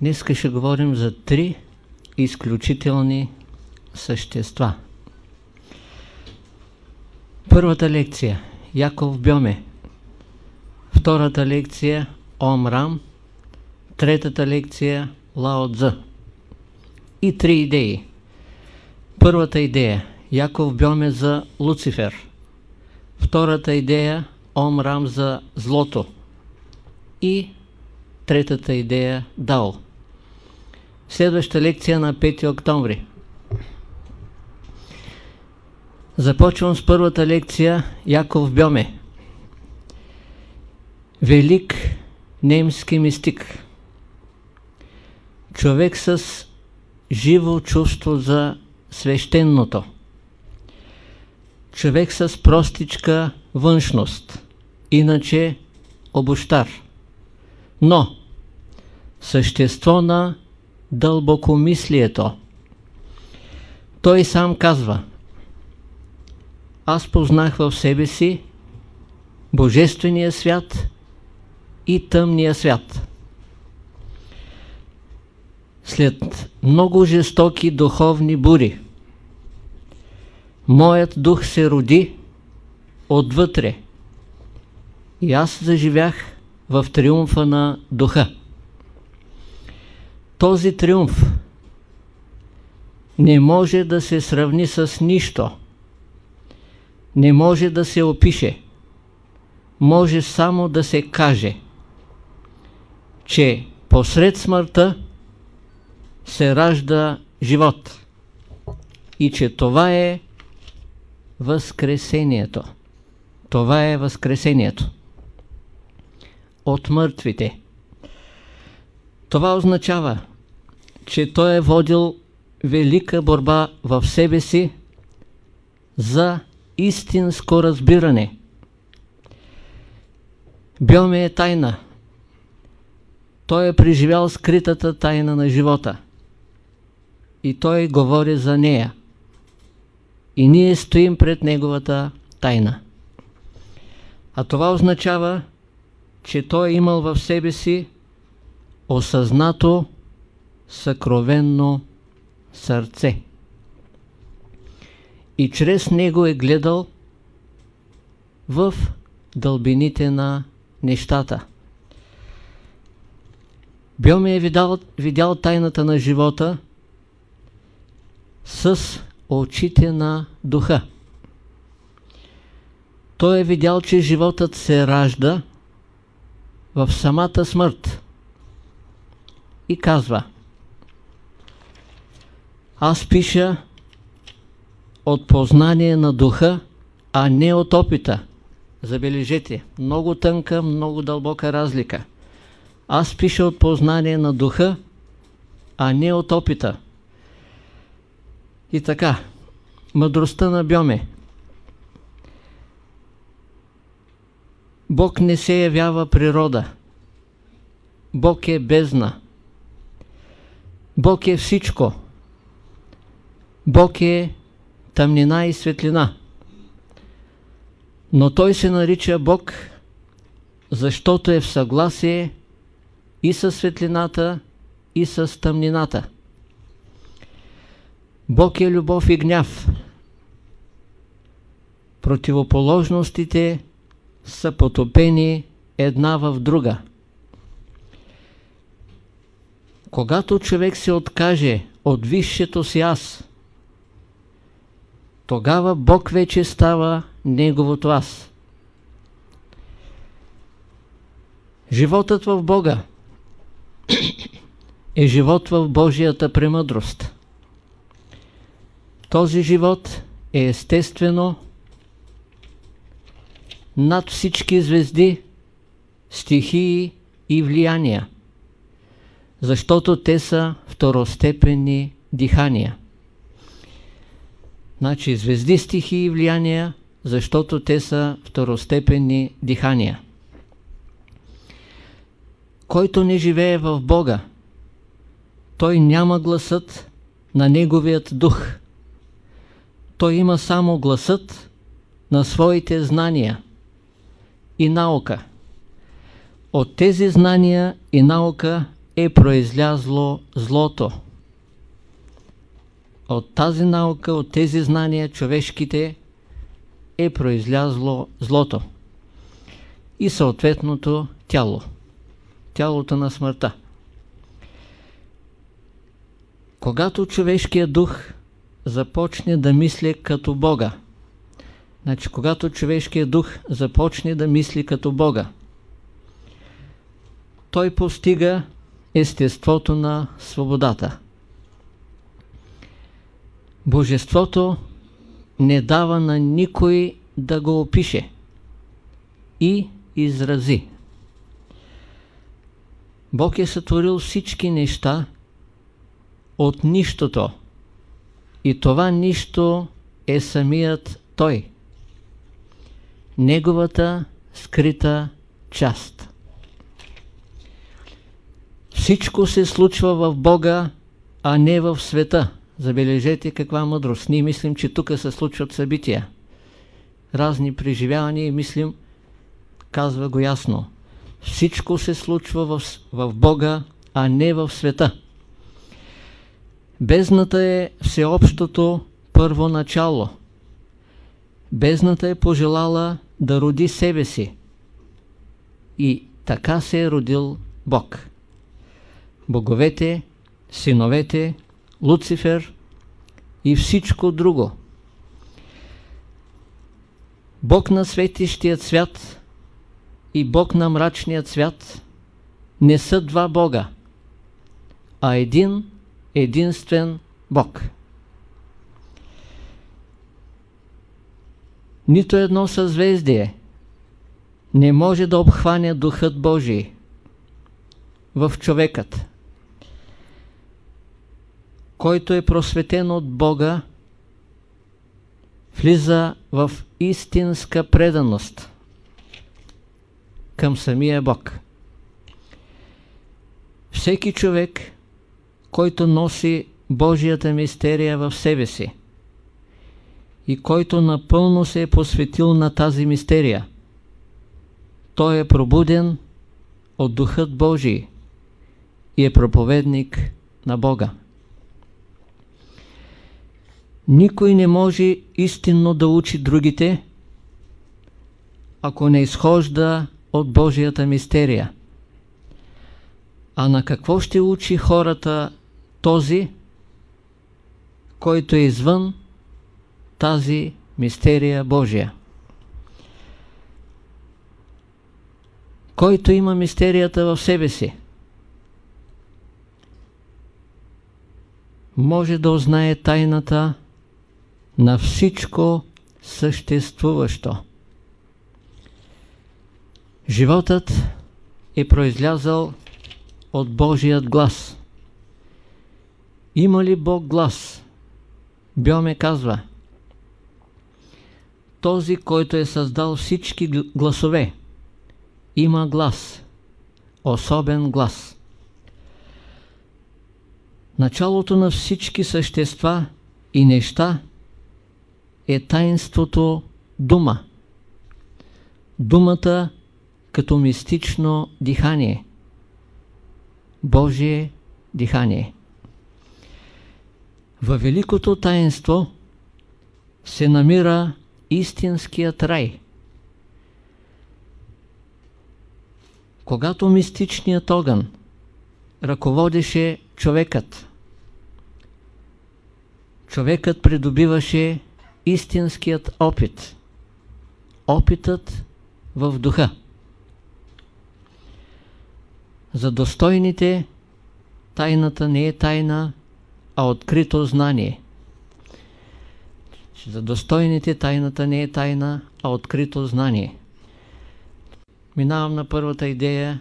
Днес ще говорим за три изключителни същества. Първата лекция Яков Бьоме. Втората лекция Ом Рам. Третата лекция Лао Цзъ. И три идеи. Първата идея Яков Бьоме за Луцифер. Втората идея Ом Рам за злото. И третата идея Дао. Следваща лекция на 5 октомври. Започвам с първата лекция Яков Бьоме. Велик немски мистик. Човек с живо чувство за свещеното. Човек с простичка външност. Иначе обощар. Но същество на дълбокомислието. Той сам казва Аз познах в себе си Божествения свят и тъмния свят. След много жестоки духовни бури, моят дух се роди отвътре и аз заживях в триумфа на духа. Този триумф не може да се сравни с нищо. Не може да се опише. Може само да се каже, че посред смъртта се ражда живот и че това е Възкресението. Това е Възкресението от мъртвите. Това означава, че той е водил велика борба в себе си за истинско разбиране. Бьоме е тайна. Той е преживял скритата тайна на живота. И той говори за нея. И ние стоим пред неговата тайна. А това означава, че той е имал в себе си осъзнато съкровенно сърце. И чрез него е гледал в дълбините на нещата. Бьоме е видял, видял тайната на живота с очите на духа. Той е видял, че животът се ражда в самата смърт и казва Аз пиша от познание на духа, а не от опита. Забележете, много тънка, много дълбока разлика. Аз пиша от познание на духа, а не от опита. И така, мъдростта на Бьоме. Бог не се явява природа. Бог е бездна. Бог е всичко. Бог е тъмнина и светлина. Но Той се нарича Бог, защото е в съгласие и с светлината, и с тъмнината. Бог е любов и гняв. Противоположностите са потопени една в друга. Когато човек се откаже от висшето си аз, тогава Бог вече става неговото аз. Животът в Бога е живот в Божията премъдрост. Този живот е естествено над всички звезди, стихии и влияния, защото те са второстепенни дихания. Значи звезди, стихии и влияния, защото те са второстепенни дихания. Който не живее в Бога, той няма гласът на Неговият дух. Той има само гласът на своите знания – и наука. От тези знания и наука е произлязло злото. От тази наука, от тези знания човешките е произлязло злото и съответното тяло. Тялото на смъртта. Когато човешкият дух започне да мисли като Бога, значи когато човешкият дух започне да мисли като Бога, той постига естеството на свободата. Божеството не дава на никой да го опише и изрази. Бог е сътворил всички неща от нищото и това нищо е самият Той. Неговата скрита част. Всичко се случва в Бога, а не в света. Забележете каква мъдрост. Ние мислим, че тук се случват събития. Разни преживявания и мислим, казва го ясно. Всичко се случва в, в Бога, а не в света. Бездната е всеобщото първо начало. Бездната е пожелала да роди себе си. И така се е родил Бог. Боговете, синовете, Луцифер и всичко друго. Бог на светищият свят и Бог на мрачният свят не са два Бога, а един единствен Бог. Нито едно съзвездие не може да обхване Духът Божий в човекът който е просветен от Бога, влиза в истинска преданост към самия Бог. Всеки човек, който носи Божията мистерия в себе си и който напълно се е посветил на тази мистерия, той е пробуден от Духът Божий и е проповедник на Бога. Никой не може истинно да учи другите, ако не изхожда от Божията мистерия. А на какво ще учи хората този, който е извън тази мистерия Божия? Който има мистерията в себе си, може да узнае тайната на всичко съществуващо. Животът е произлязал от Божият глас. Има ли Бог глас? Бьоме казва Този, който е създал всички гласове, има глас, особен глас. Началото на всички същества и неща е таинството дума. Думата като мистично дихание. Божие дихание. Във великото таинство се намира истинският рай. Когато мистичният огън ръководеше човекът, човекът придобиваше истинският опит. Опитът в духа. За достойните тайната не е тайна, а открито знание. За достойните тайната не е тайна, а открито знание. Минавам на първата идея